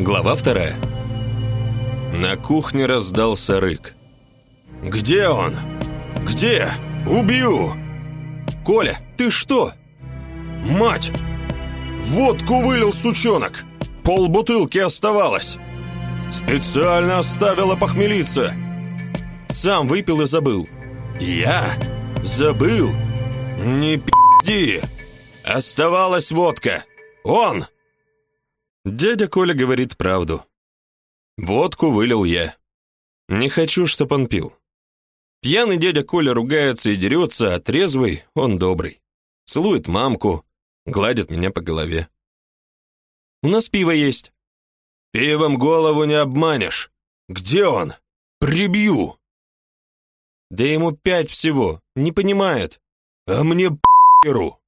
Глава вторая. На кухне раздался рык. «Где он? Где? Убью!» «Коля, ты что?» «Мать! Водку вылил сучонок! Пол бутылки оставалось! Специально оставила похмелиться!» Сам выпил и забыл. «Я? Забыл? Не пи***ди! Оставалась водка! Он!» Дядя Коля говорит правду. Водку вылил я. Не хочу, чтоб он пил. Пьяный дядя Коля ругается и дерется, а трезвый он добрый. Целует мамку, гладит меня по голове. У нас пиво есть. Пивом голову не обманешь. Где он? Прибью. Да ему пять всего, не понимает. А мне п***ру.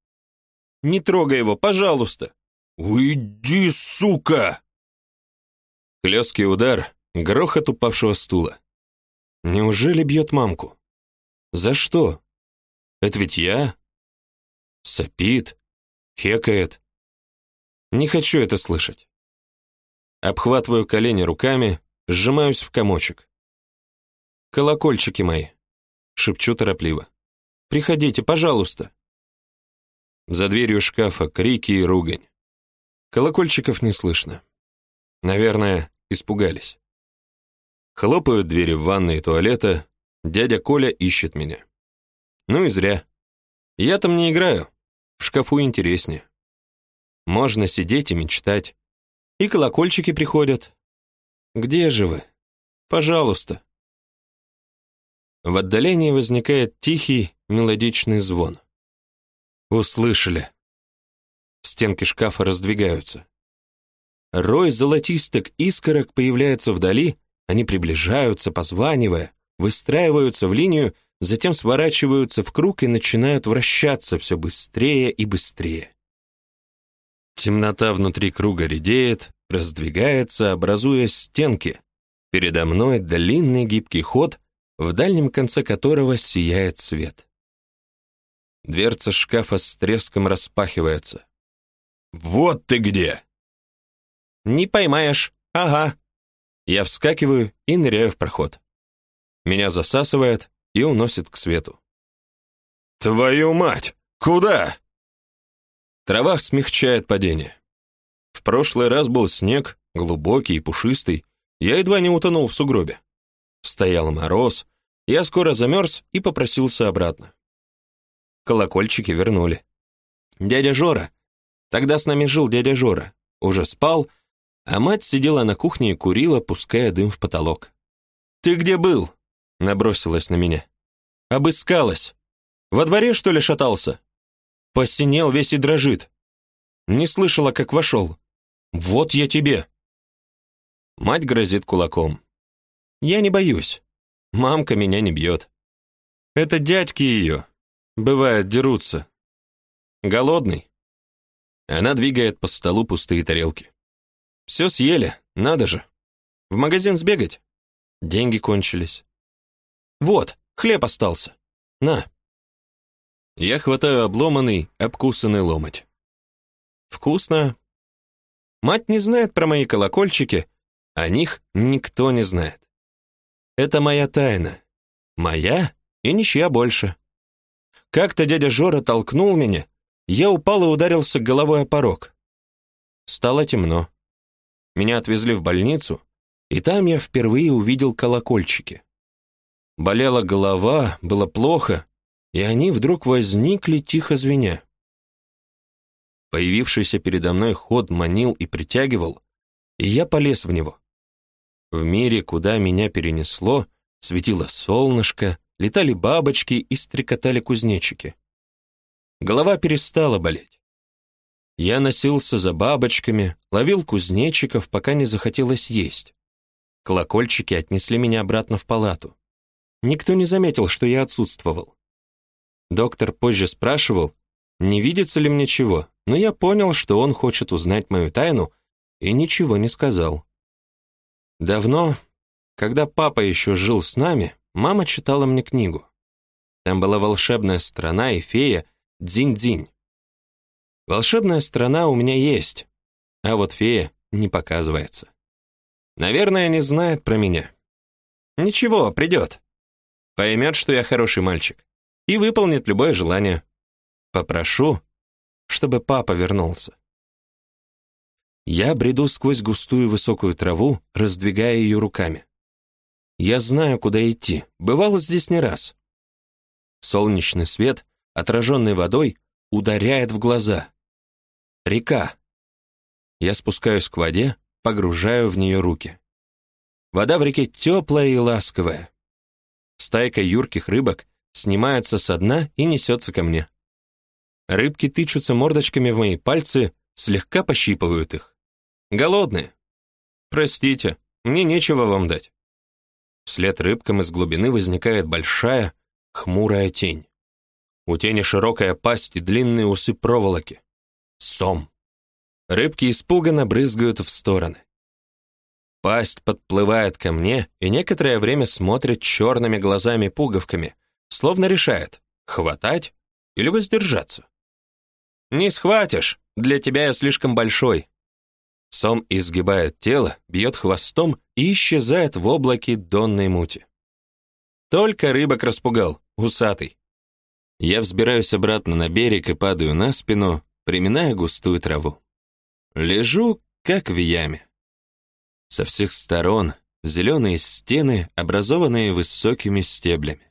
Не трогай его, пожалуйста. «Уйди, сука!» Хлесткий удар, грохот упавшего стула. Неужели бьет мамку? За что? Это ведь я? Сопит, хекает. Не хочу это слышать. Обхватываю колени руками, сжимаюсь в комочек. «Колокольчики мои», — шепчу торопливо. «Приходите, пожалуйста». За дверью шкафа крики и ругань. Колокольчиков не слышно. Наверное, испугались. Хлопают двери в ванной и туалета, дядя Коля ищет меня. Ну и зря. Я там не играю, в шкафу интереснее. Можно сидеть и мечтать. И колокольчики приходят. Где же вы? Пожалуйста. В отдалении возникает тихий, мелодичный звон. Услышали. Стенки шкафа раздвигаются. Рой золотистых искорок появляется вдали, они приближаются, позванивая, выстраиваются в линию, затем сворачиваются в круг и начинают вращаться все быстрее и быстрее. Темнота внутри круга редеет, раздвигается, образуя стенки. Передо мной длинный гибкий ход, в дальнем конце которого сияет свет. Дверца шкафа с треском распахивается. «Вот ты где!» «Не поймаешь, ага». Я вскакиваю и ныряю в проход. Меня засасывает и уносит к свету. «Твою мать! Куда?» Трава смягчает падение. В прошлый раз был снег, глубокий и пушистый, я едва не утонул в сугробе. Стоял мороз, я скоро замерз и попросился обратно. Колокольчики вернули. Дядя Жора, Тогда с нами жил дядя Жора. Уже спал, а мать сидела на кухне и курила, пуская дым в потолок. «Ты где был?» — набросилась на меня. «Обыскалась. Во дворе, что ли, шатался?» Посинел весь и дрожит. Не слышала, как вошел. «Вот я тебе!» Мать грозит кулаком. «Я не боюсь. Мамка меня не бьет. Это дядьки ее. Бывает, дерутся. Голодный? Она двигает по столу пустые тарелки. Все съели, надо же. В магазин сбегать? Деньги кончились. Вот, хлеб остался. На. Я хватаю обломанный, обкусанный ломоть. Вкусно. Мать не знает про мои колокольчики, о них никто не знает. Это моя тайна. Моя и ничья больше. Как-то дядя Жора толкнул меня, я упал и ударился головой о порог. Стало темно. Меня отвезли в больницу, и там я впервые увидел колокольчики. Болела голова, было плохо, и они вдруг возникли, тихо звеня. Появившийся передо мной ход манил и притягивал, и я полез в него. В мире, куда меня перенесло, светило солнышко, летали бабочки и стрекотали кузнечики. Голова перестала болеть. Я носился за бабочками, ловил кузнечиков, пока не захотелось есть. Колокольчики отнесли меня обратно в палату. Никто не заметил, что я отсутствовал. Доктор позже спрашивал, не видится ли мне чего, но я понял, что он хочет узнать мою тайну, и ничего не сказал. Давно, когда папа еще жил с нами, мама читала мне книгу. Там была волшебная страна и фея, Дзинь-дзинь. Волшебная страна у меня есть, а вот фея не показывается. Наверное, не знает про меня. Ничего, придет. Поймет, что я хороший мальчик. И выполнит любое желание. Попрошу, чтобы папа вернулся. Я бреду сквозь густую высокую траву, раздвигая ее руками. Я знаю, куда идти. Бывало здесь не раз. Солнечный свет, отраженный водой, ударяет в глаза. Река. Я спускаюсь к воде, погружаю в нее руки. Вода в реке теплая и ласковая. Стайка юрких рыбок снимается со дна и несется ко мне. Рыбки тычутся мордочками в мои пальцы, слегка пощипывают их. Голодные. Простите, мне нечего вам дать. Вслед рыбкам из глубины возникает большая, хмурая тень. У тени широкая пасть и длинные усы проволоки. Сом. Рыбки испуганно брызгают в стороны. Пасть подплывает ко мне и некоторое время смотрит черными глазами-пуговками, словно решает, хватать или воздержаться. «Не схватишь, для тебя я слишком большой». Сом изгибает тело, бьет хвостом и исчезает в облаке донной мути. Только рыбок распугал, усатый. Я взбираюсь обратно на берег и падаю на спину, приминая густую траву. Лежу, как в яме. Со всех сторон зеленые стены, образованные высокими стеблями.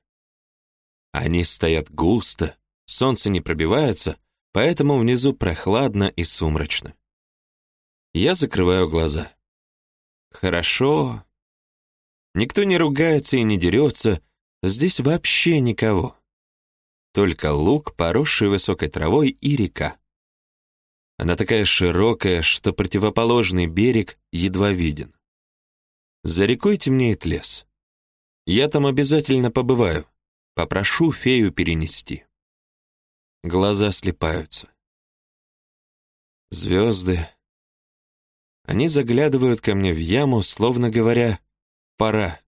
Они стоят густо, солнце не пробивается, поэтому внизу прохладно и сумрачно. Я закрываю глаза. Хорошо. Никто не ругается и не дерется, здесь вообще никого. Только луг, поросший высокой травой, и река. Она такая широкая, что противоположный берег едва виден. За рекой темнеет лес. Я там обязательно побываю. Попрошу фею перенести. Глаза слепаются. Звезды. Они заглядывают ко мне в яму, словно говоря «пора».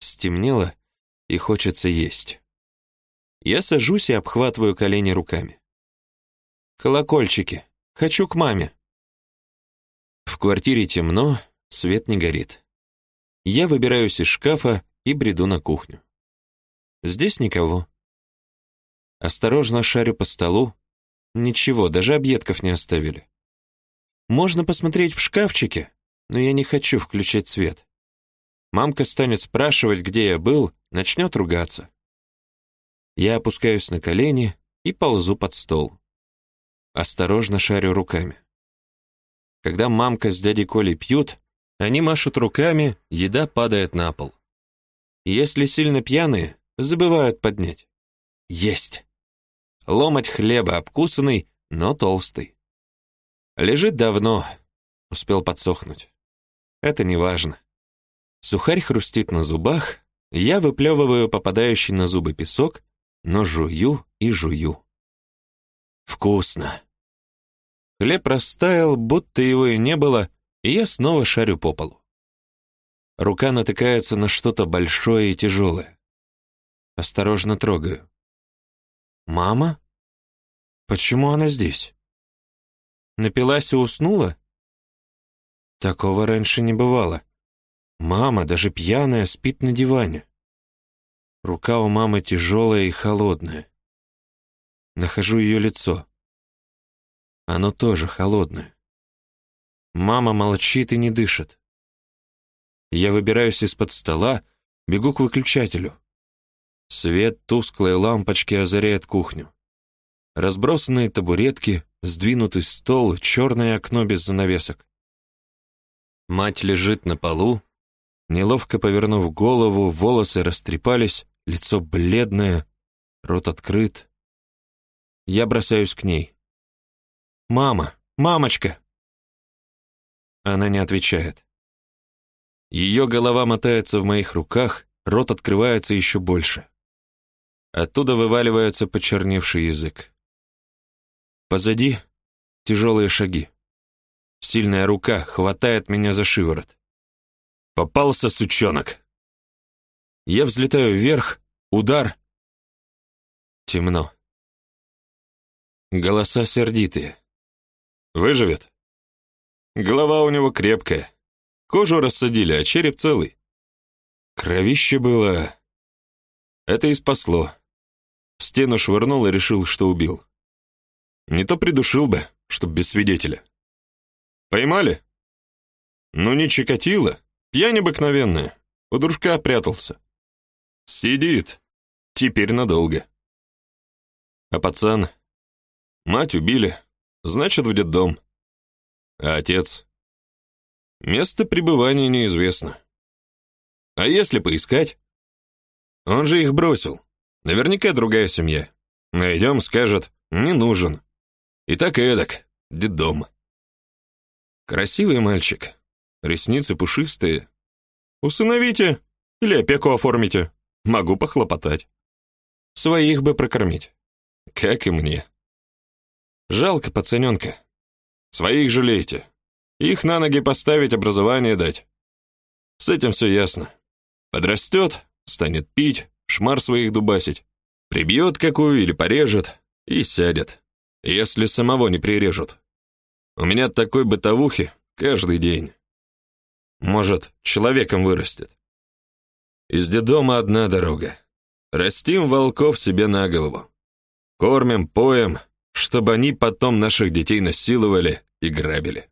Стемнело, и хочется есть. Я сажусь и обхватываю колени руками. Колокольчики. Хочу к маме. В квартире темно, свет не горит. Я выбираюсь из шкафа и бреду на кухню. Здесь никого. Осторожно шарю по столу. Ничего, даже объедков не оставили. Можно посмотреть в шкафчике, но я не хочу включать свет. Мамка станет спрашивать, где я был, начнет ругаться. Я опускаюсь на колени и ползу под стол. Осторожно шарю руками. Когда мамка с дядей Колей пьют, они машут руками, еда падает на пол. Если сильно пьяные, забывают поднять. Есть. Ломоть хлеба обкусанный, но толстый. Лежит давно, успел подсохнуть. Это не важно. Сухарь хрустит на зубах, я выплевываю попадающий на зубы песок, но жую и жую. Вкусно. Хлеб растаял, будто его и не было, и я снова шарю по полу. Рука натыкается на что-то большое и тяжелое. Осторожно трогаю. «Мама? Почему она здесь? Напилась и уснула?» Такого раньше не бывало. Мама, даже пьяная, спит на диване. Рука у мамы тяжелая и холодная. Нахожу ее лицо. Оно тоже холодное. Мама молчит и не дышит. Я выбираюсь из-под стола, бегу к выключателю. Свет тусклой лампочки озаряет кухню. Разбросанные табуретки, сдвинутый стол, черное окно без занавесок. Мать лежит на полу, неловко повернув голову, волосы растрепались, лицо бледное, рот открыт. Я бросаюсь к ней. «Мама! Мамочка!» Она не отвечает. Ее голова мотается в моих руках, рот открывается еще больше. Оттуда вываливается почерневший язык. Позади тяжелые шаги. Сильная рука хватает меня за шиворот. «Попался, сучонок!» Я взлетаю вверх, удар. Темно. Голоса сердитые. Выживет? Голова у него крепкая. Кожу рассадили, а череп целый. Кровище было... Это и спасло. В стену швырнул и решил, что убил. Не то придушил бы, чтоб без свидетеля. Поймали? Ну не Чикатило, пьянь обыкновенная. У дружка прятался. Сидит. Теперь надолго. А пацан? Мать убили, значит, в детдом. А отец? Место пребывания неизвестно. А если поискать? Он же их бросил. Наверняка другая семья. Найдем, скажет, не нужен. И так эдак, детдом. Красивый мальчик. Ресницы пушистые. Усыновите или опеку оформите. Могу похлопотать. Своих бы прокормить. Как и мне. Жалко пацаненка. Своих жалеете. Их на ноги поставить, образование дать. С этим все ясно. Подрастет, станет пить, шмар своих дубасить. Прибьет какую или порежет и сядет. Если самого не прирежут. У меня такой бытовухи каждый день. Может, человеком вырастет. Из детдома одна дорога. Растим волков себе на голову. Кормим, поем, чтобы они потом наших детей насиловали и грабили.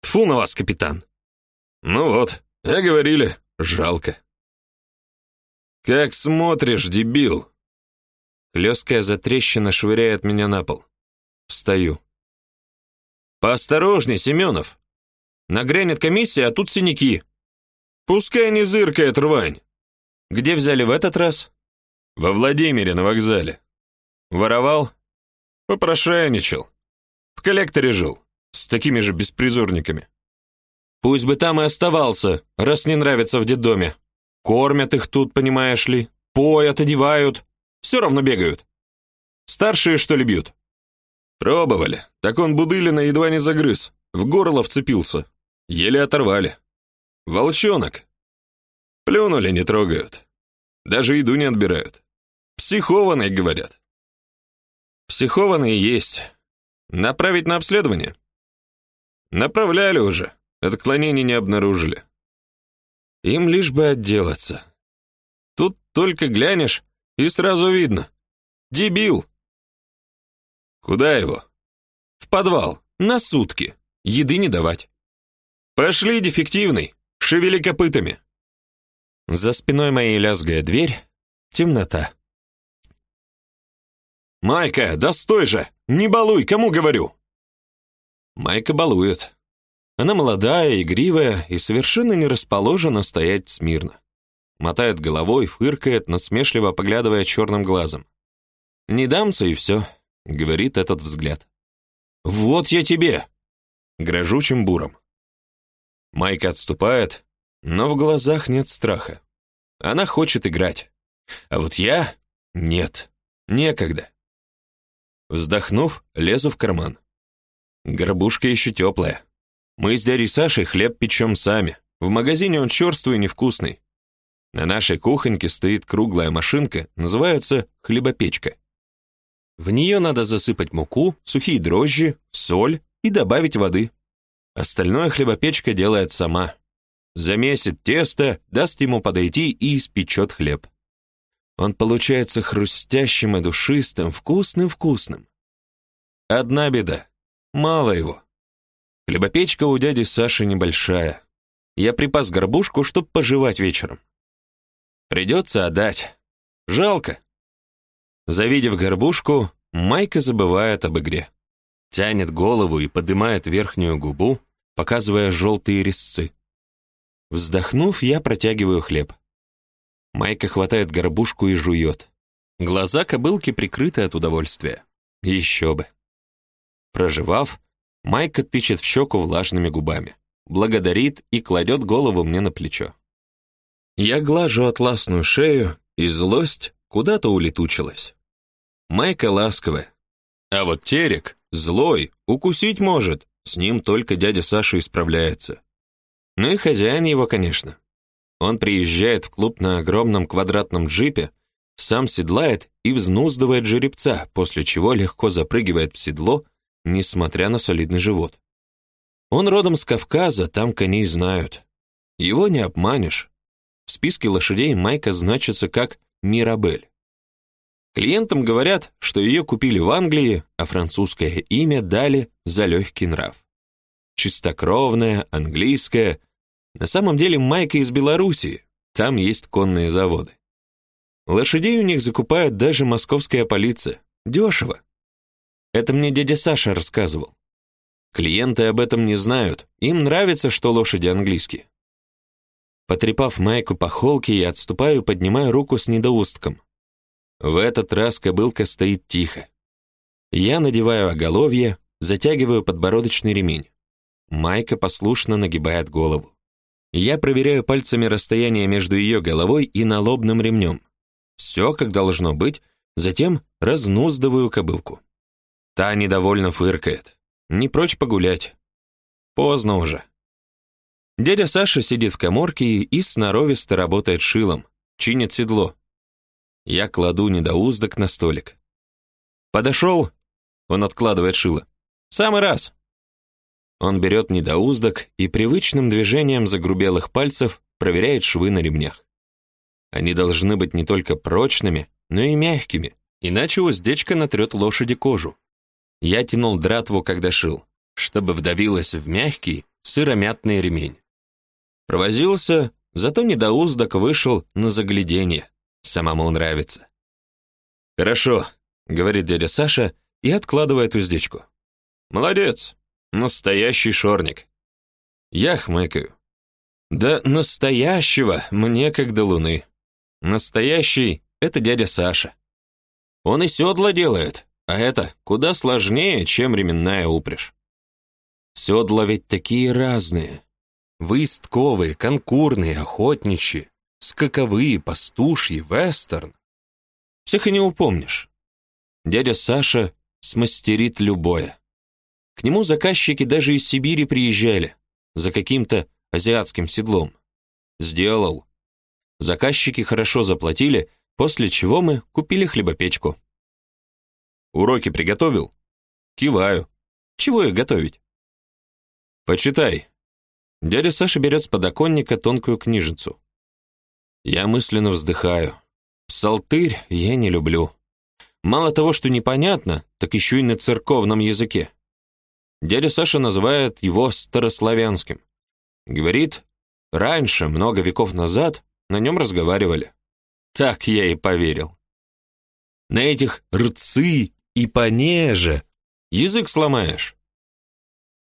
Тфу на вас, капитан. Ну вот, а говорили, жалко. Как смотришь, дебил? Хлесткая затрещина швыряет меня на пол. Встаю. Поосторожней, Семенов. Нагрянет комиссия, а тут синяки. Пускай не зыркает рвань. Где взяли в этот раз? Во Владимире на вокзале. Воровал? Попрошайничал. В коллекторе жил. С такими же беспризорниками. Пусть бы там и оставался, раз не нравится в детдоме. Кормят их тут, понимаешь ли, поят, одевают, все равно бегают. Старшие, что ли, бьют? Пробовали, так он Будылина едва не загрыз, в горло вцепился. Еле оторвали. Волчонок. Плюнули, не трогают. Даже еду не отбирают. Психованный, говорят. Психованные есть. Направить на обследование? Направляли уже. Отклонений не обнаружили. Им лишь бы отделаться. Тут только глянешь, и сразу видно. Дебил. Куда его? В подвал, на сутки. Еды не давать. Пошли, дефективный, шевели копытами. За спиной моей лязгая дверь, темнота. «Майка, да стой же! Не балуй, кому говорю!» Майка балует. Она молодая, игривая и совершенно не расположена стоять смирно. Мотает головой, фыркает, насмешливо поглядывая черным глазом. «Не дамся и все», — говорит этот взгляд. «Вот я тебе!» — грожучим буром. Майка отступает, но в глазах нет страха. Она хочет играть. А вот я — нет, некогда. Вздохнув, лезу в карман. Горбушка еще теплая. Мы с дядей Сашей хлеб печем сами. В магазине он черствый и невкусный. На нашей кухоньке стоит круглая машинка, называется хлебопечка. В нее надо засыпать муку, сухие дрожжи, соль и добавить воды. Остальное хлебопечка делает сама. Замесит тесто, даст ему подойти и испечет хлеб. Он получается хрустящим и душистым, вкусным-вкусным. Одна беда. Мало его. Хлебопечка у дяди Саши небольшая. Я припас горбушку, чтоб пожевать вечером. Придется отдать. Жалко. Завидев горбушку, Майка забывает об игре. Тянет голову и поднимает верхнюю губу, показывая желтые резцы. Вздохнув, я протягиваю хлеб. Майка хватает горбушку и жует. Глаза кобылки прикрыты от удовольствия. Еще бы. Проживав, Майка тычет в щеку влажными губами, благодарит и кладет голову мне на плечо. Я глажу атласную шею, и злость куда-то улетучилась. Майка ласковая. А вот Терек, злой, укусить может, с ним только дядя Саша исправляется. Ну и хозяин его, конечно. Он приезжает в клуб на огромном квадратном джипе, сам седлает и взнуздывает жеребца, после чего легко запрыгивает в седло несмотря на солидный живот. Он родом с Кавказа, там коней знают. Его не обманешь. В списке лошадей Майка значится как Мирабель. Клиентам говорят, что ее купили в Англии, а французское имя дали за легкий нрав. Чистокровная, английская. На самом деле Майка из Белоруссии, там есть конные заводы. Лошадей у них закупает даже московская полиция. Дешево. Это мне дядя Саша рассказывал. Клиенты об этом не знают, им нравится, что лошади английские. Потрепав Майку по холке, я отступаю, поднимаю руку с недоустком. В этот раз кобылка стоит тихо. Я надеваю оголовье, затягиваю подбородочный ремень. Майка послушно нагибает голову. Я проверяю пальцами расстояние между ее головой и налобным ремнем. Все как должно быть, затем разнуздываю кобылку. Та недовольно фыркает. Не прочь погулять. Поздно уже. Дядя Саша сидит в каморке и сноровисто работает шилом, чинит седло. Я кладу недоуздок на столик. «Подошел?» Он откладывает шило. «Самый раз!» Он берет недоуздок и привычным движением загрубелых пальцев проверяет швы на ремнях. Они должны быть не только прочными, но и мягкими, иначе уздечка натрет лошади кожу. Я тянул дратву, когда шил, чтобы вдавилась в мягкий, сыромятный ремень. Провозился, зато недоуздок вышел на загляденье. Самому нравится. «Хорошо», — говорит дядя Саша и откладывает уздечку. «Молодец, настоящий шорник». Я хмыкаю. «Да настоящего мне как до луны. Настоящий — это дядя Саша. Он и седла делает, а это куда сложнее, чем ременная упряжь. Седла ведь такие разные. Выистковые, конкурные, охотничьи скаковые, пастушьи, вестерн. Всех и не упомнишь. Дядя Саша смастерит любое. К нему заказчики даже из Сибири приезжали за каким-то азиатским седлом. Сделал. Заказчики хорошо заплатили, после чего мы купили хлебопечку. Уроки приготовил? Киваю. Чего их готовить? Почитай. Дядя Саша берет с подоконника тонкую книжицу. Я мысленно вздыхаю. Псалтырь я не люблю. Мало того, что непонятно, так еще и на церковном языке. Дядя Саша называет его старославянским. Говорит, раньше, много веков назад, на нем разговаривали. Так я и поверил. На этих рцы и понеже язык сломаешь.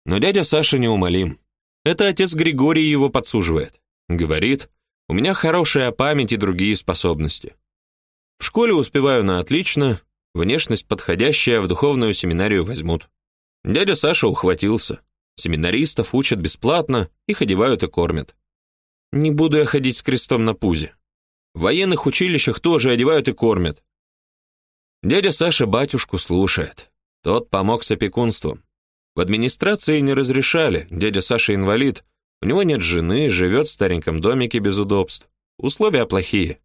Но дядя Саша неумолим. Это отец Григорий его подсуживает. Говорит, у меня хорошая память и другие способности. В школе успеваю на отлично, внешность подходящая, в духовную семинарию возьмут. Дядя Саша ухватился. Семинаристов учат бесплатно, их одевают и кормят. Не буду я ходить с крестом на пузе. В военных училищах тоже одевают и кормят. Дядя Саша батюшку слушает. Тот помог с опекунством. В администрации не разрешали, дядя Саша инвалид, у него нет жены, живет в стареньком домике без удобств. Условия плохие.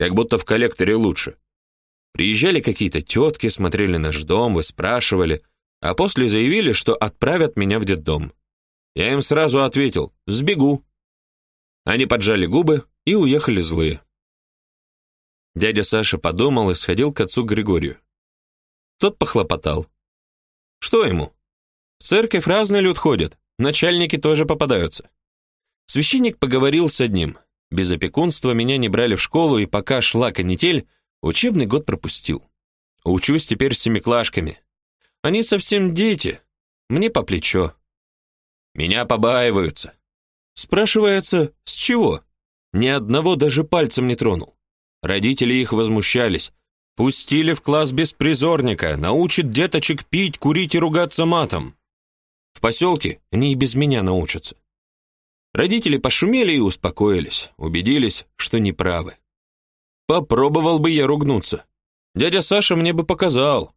Как будто в коллекторе лучше. Приезжали какие-то тетки, смотрели наш дом, выспрашивали, а после заявили, что отправят меня в детдом. Я им сразу ответил «Сбегу». Они поджали губы и уехали злые. Дядя Саша подумал и сходил к отцу Григорию. Тот похлопотал. Что ему? В церковь разные люд ходят. Начальники тоже попадаются. Священник поговорил с одним. Без опекунства меня не брали в школу, и пока шла канитель, учебный год пропустил. Учусь теперь с семиклашками. Они совсем дети. Мне по плечо. Меня побаиваются. Спрашивается, с чего? Ни одного даже пальцем не тронул. Родители их возмущались. Пустили в класс беспризорника, научит деточек пить, курить и ругаться матом. В поселке они и без меня научатся. Родители пошумели и успокоились, убедились, что неправы. Попробовал бы я ругнуться. Дядя Саша мне бы показал.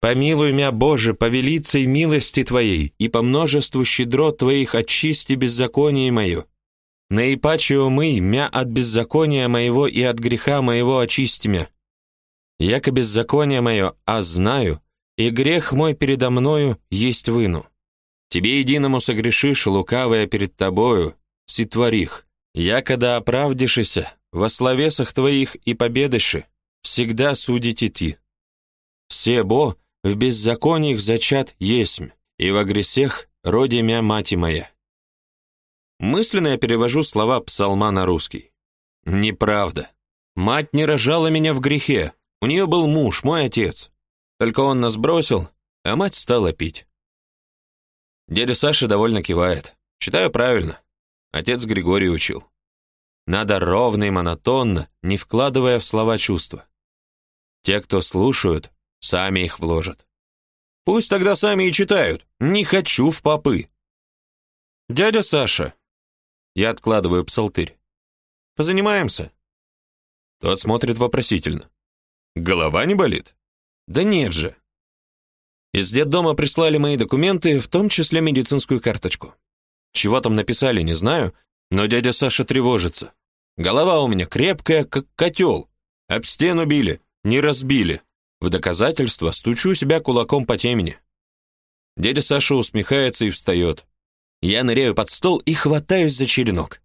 Помилуй меня, Боже, по велицей милости Твоей и по множеству щедрот Твоих очисти беззаконие мое. Наипаче умый мя от беззакония моего и от греха моего очисти мя. Яко беззаконие мое, а знаю, и грех мой передо мною есть выну. Тебе единому согрешишь, лукавая перед тобою, ситворих. Я, когда оправдишься, во словесах твоих и победыши, всегда судите ти. Все бо в беззакониях зачат есмь, и во гресех роди мя мати моя. Мысленно я перевожу слова псалма на русский. Неправда. Мать не рожала меня в грехе. У нее был муж, мой отец. Только он нас бросил, а мать стала пить. Дядя Саша довольно кивает. Читаю правильно. Отец Григорий учил. Надо ровно и монотонно, не вкладывая в слова чувства. Те, кто слушают, сами их вложат. Пусть тогда сами и читают. Не хочу в попы. Дядя Саша. Я откладываю псалтырь. Позанимаемся. Тот смотрит вопросительно. Голова не болит? Да нет же. Из детдома прислали мои документы, в том числе медицинскую карточку. Чего там написали, не знаю, но дядя Саша тревожится. Голова у меня крепкая, как котел. Об стену били, не разбили. В доказательство стучу себя кулаком по темени. Дядя Саша усмехается и встает. Я ныряю под стол и хватаюсь за черенок.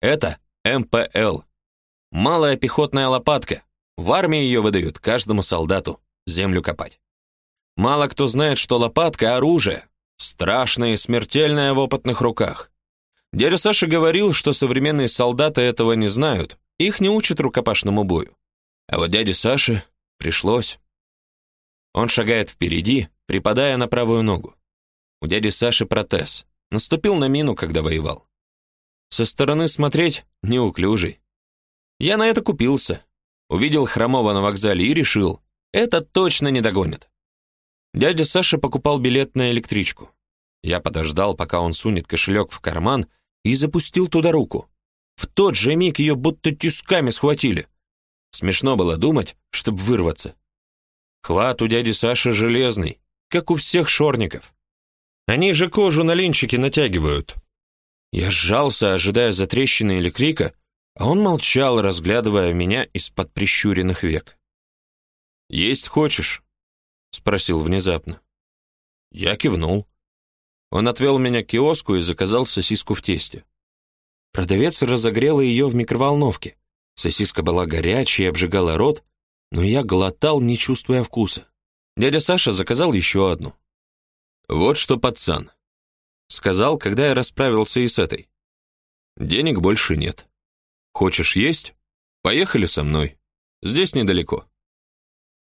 Это МПЛ. Малая пехотная лопатка. В армии ее выдают каждому солдату землю копать. Мало кто знает, что лопатка оружие, страшное и смертельное в опытных руках. Дядя Саша говорил, что современные солдаты этого не знают, их не учат рукопашному бою. А вот дяде Саше пришлось. Он шагает впереди, припадая на правую ногу. У дяди Саши протез. Наступил на мину, когда воевал. Со стороны смотреть неуклюжий. Я на это купился. Увидел хромого на вокзале и решил, это точно не догонит. Дядя Саша покупал билет на электричку. Я подождал, пока он сунет кошелек в карман и запустил туда руку. В тот же миг ее будто тисками схватили. Смешно было думать, чтобы вырваться. Хват у дяди Саши железный, как у всех шорников. Они же кожу на линчики натягивают. Я сжался, ожидая затрещины или крика, а он молчал, разглядывая меня из-под прищуренных век. «Есть хочешь?» — спросил внезапно. Я кивнул. Он отвел меня к киоску и заказал сосиску в тесте. Продавец разогрел ее в микроволновке. Сосиска была горячей и обжигала рот, но я глотал, не чувствуя вкуса. Дядя Саша заказал еще одну. «Вот что, пацан», — сказал, когда я расправился и с этой. «Денег больше нет. Хочешь есть? Поехали со мной. Здесь недалеко».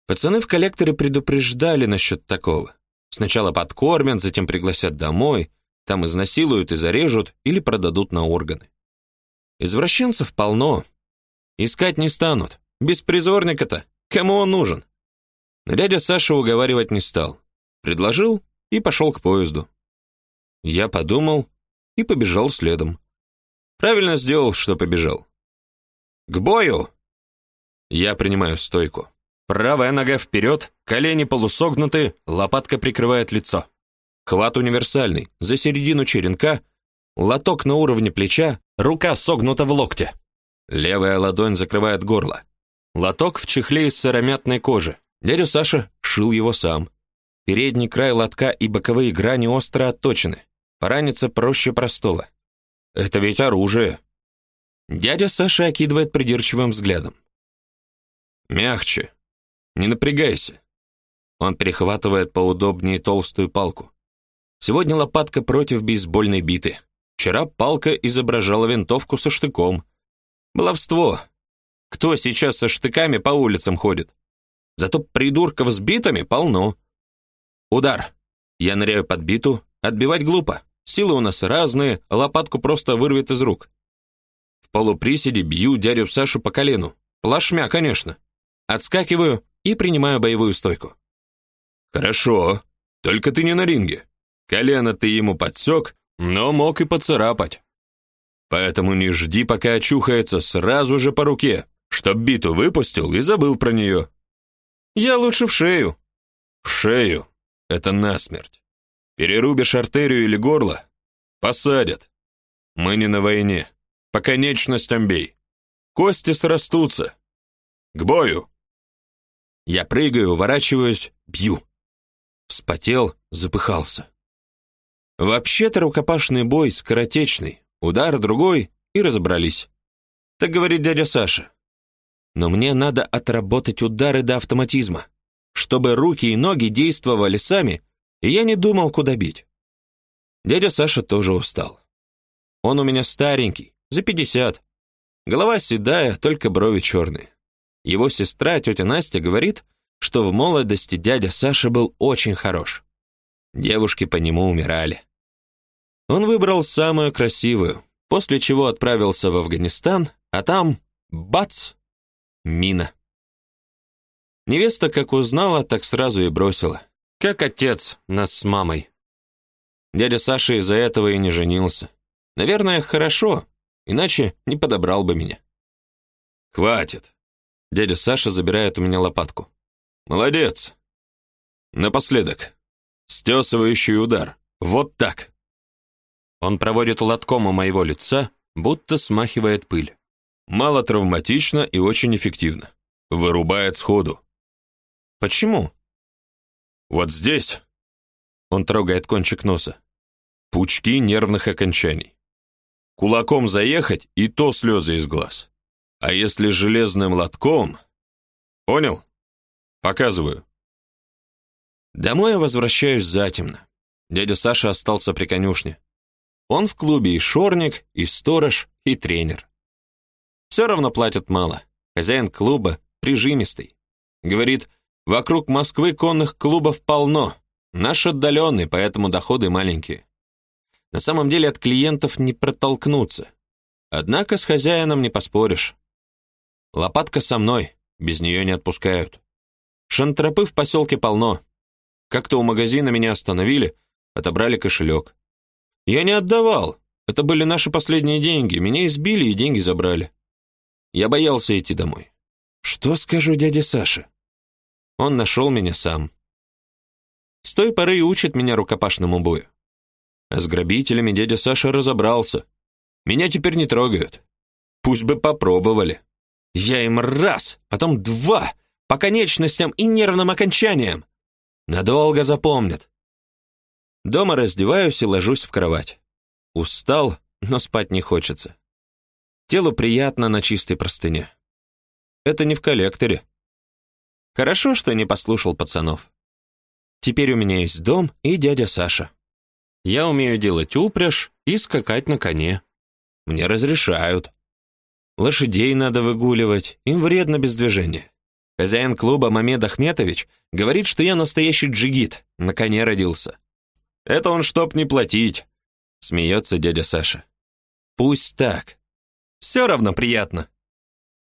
Пацаны в коллекторе предупреждали насчет такого. Сначала подкормят, затем пригласят домой, там изнасилуют и зарежут или продадут на органы. Извращенцев полно. Искать не станут. Беспризорника-то. Кому он нужен? Но дядя Саша уговаривать не стал. Предложил и пошел к поезду. Я подумал и побежал следом. Правильно сделал, что побежал. «К бою!» Я принимаю стойку. Правая нога вперед, колени полусогнуты, лопатка прикрывает лицо. Хват универсальный, за середину черенка, лоток на уровне плеча, рука согнута в локте. Левая ладонь закрывает горло. Лоток в чехле из сыромятной кожи. Дядя Саша шил его сам. Передний край лотка и боковые грани остро отточены. Пораниться проще простого. Это ведь оружие. Дядя Саша окидывает придирчивым взглядом. Мягче, не напрягайся. Он перехватывает поудобнее толстую палку. Сегодня лопатка против бейсбольной биты. Вчера палка изображала винтовку со штыком. Баловство. Кто сейчас со штыками по улицам ходит? Зато придурков с битами полно. Удар. Я ныряю под биту, отбивать глупо. Силы у нас разные, лопатку просто вырвет из рук. В полуприседе бью дядю Сашу по колену. Плашмя, конечно. Отскакиваю, и принимаю боевую стойку. Хорошо, только ты не на ринге. Колено ты ему подсек, но мог и поцарапать. Поэтому не жди, пока очухается сразу же по руке, чтоб биту выпустил и забыл про нее. Я лучше в шею. В шею. Это насмерть. Перерубишь артерию или горло — посадят. Мы не на войне. По конечностям бей. Кости срастутся. К бою. Я прыгаю, уворачиваюсь, бью. Вспотел, запыхался. Вообще-то рукопашный бой скоротечный, удар другой и разобрались. Так говорит дядя Саша. Но мне надо отработать удары до автоматизма, чтобы руки и ноги действовали сами, и я не думал, куда бить. Дядя Саша тоже устал. Он у меня старенький, за пятьдесят. Голова седая, только брови черные. Его сестра, тетя Настя, говорит, что в молодости дядя Саша был очень хорош. Девушки по нему умирали. Он выбрал самую красивую, после чего отправился в Афганистан, а там бац, мина. Невеста, как узнала, так сразу и бросила. Как отец нас с мамой. Дядя Саша из-за этого и не женился. Наверное, хорошо, иначе не подобрал бы меня. Хватит. Дядя Саша забирает у меня лопатку. Молодец. Напоследок. Стесывающий удар. Вот так. Он проводит лотком у моего лица, будто смахивает пыль. Мало травматично и очень эффективно. Вырубает сходу. Почему? Вот здесь. Он трогает кончик носа. Пучки нервных окончаний. Кулаком заехать и то слезы из глаз. А если железным лотком? Понял? Показываю. Домой я возвращаюсь затемно. Дядя Саша остался при конюшне. Он в клубе и шорник, и сторож, и тренер. Все равно платят мало. Хозяин клуба прижимистый. Говорит, вокруг Москвы конных клубов полно. Наш отдаленный, поэтому доходы маленькие. На самом деле от клиентов не протолкнуться. Однако с хозяином не поспоришь. Лопатка со мной, без нее не отпускают. Шантропы в поселке полно. Как-то у магазина меня остановили, отобрали кошелек. Я не отдавал. Это были наши последние деньги. Меня избили и деньги забрали. Я боялся идти домой. Что скажу дяде Саше? Он нашел меня сам. С той поры и учит меня рукопашному бою. А с грабителями дядя Саша разобрался. Меня теперь не трогают. Пусть бы попробовали. Я им раз, потом два, по конечностям и нервным окончаниям. Надолго запомнят. Дома раздеваюсь и ложусь в кровать. Устал, но спать не хочется. Телу приятно на чистой простыне. Это не в коллекторе. Хорошо, что не послушал пацанов. Теперь у меня есть дом и дядя Саша. Я умею делать упряжь и скакать на коне. Мне разрешают. Лошадей надо выгуливать, им вредно без движения. Хозяин клуба Мамед Ахметович говорит, что я настоящий джигит, на коне родился. Это он чтоб не платить, смеется дядя Саша. Пусть так. Все равно приятно.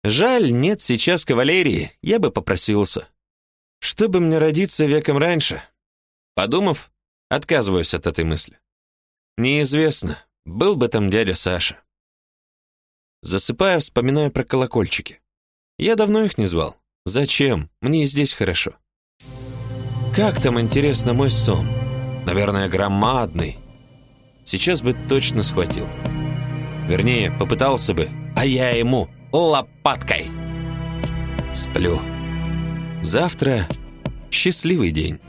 Жаль, нет сейчас кавалерии, я бы попросился. Чтобы мне родиться веком раньше. Подумав, отказываюсь от этой мысли. Неизвестно, был бы там дядя Саша. Засыпая, вспоминаю про колокольчики. Я давно их не звал. Зачем? Мне здесь хорошо. Как там, интересно, мой сон? Наверное, громадный. Сейчас бы точно схватил. Вернее, попытался бы, а я ему лопаткой. Сплю. Завтра счастливый день.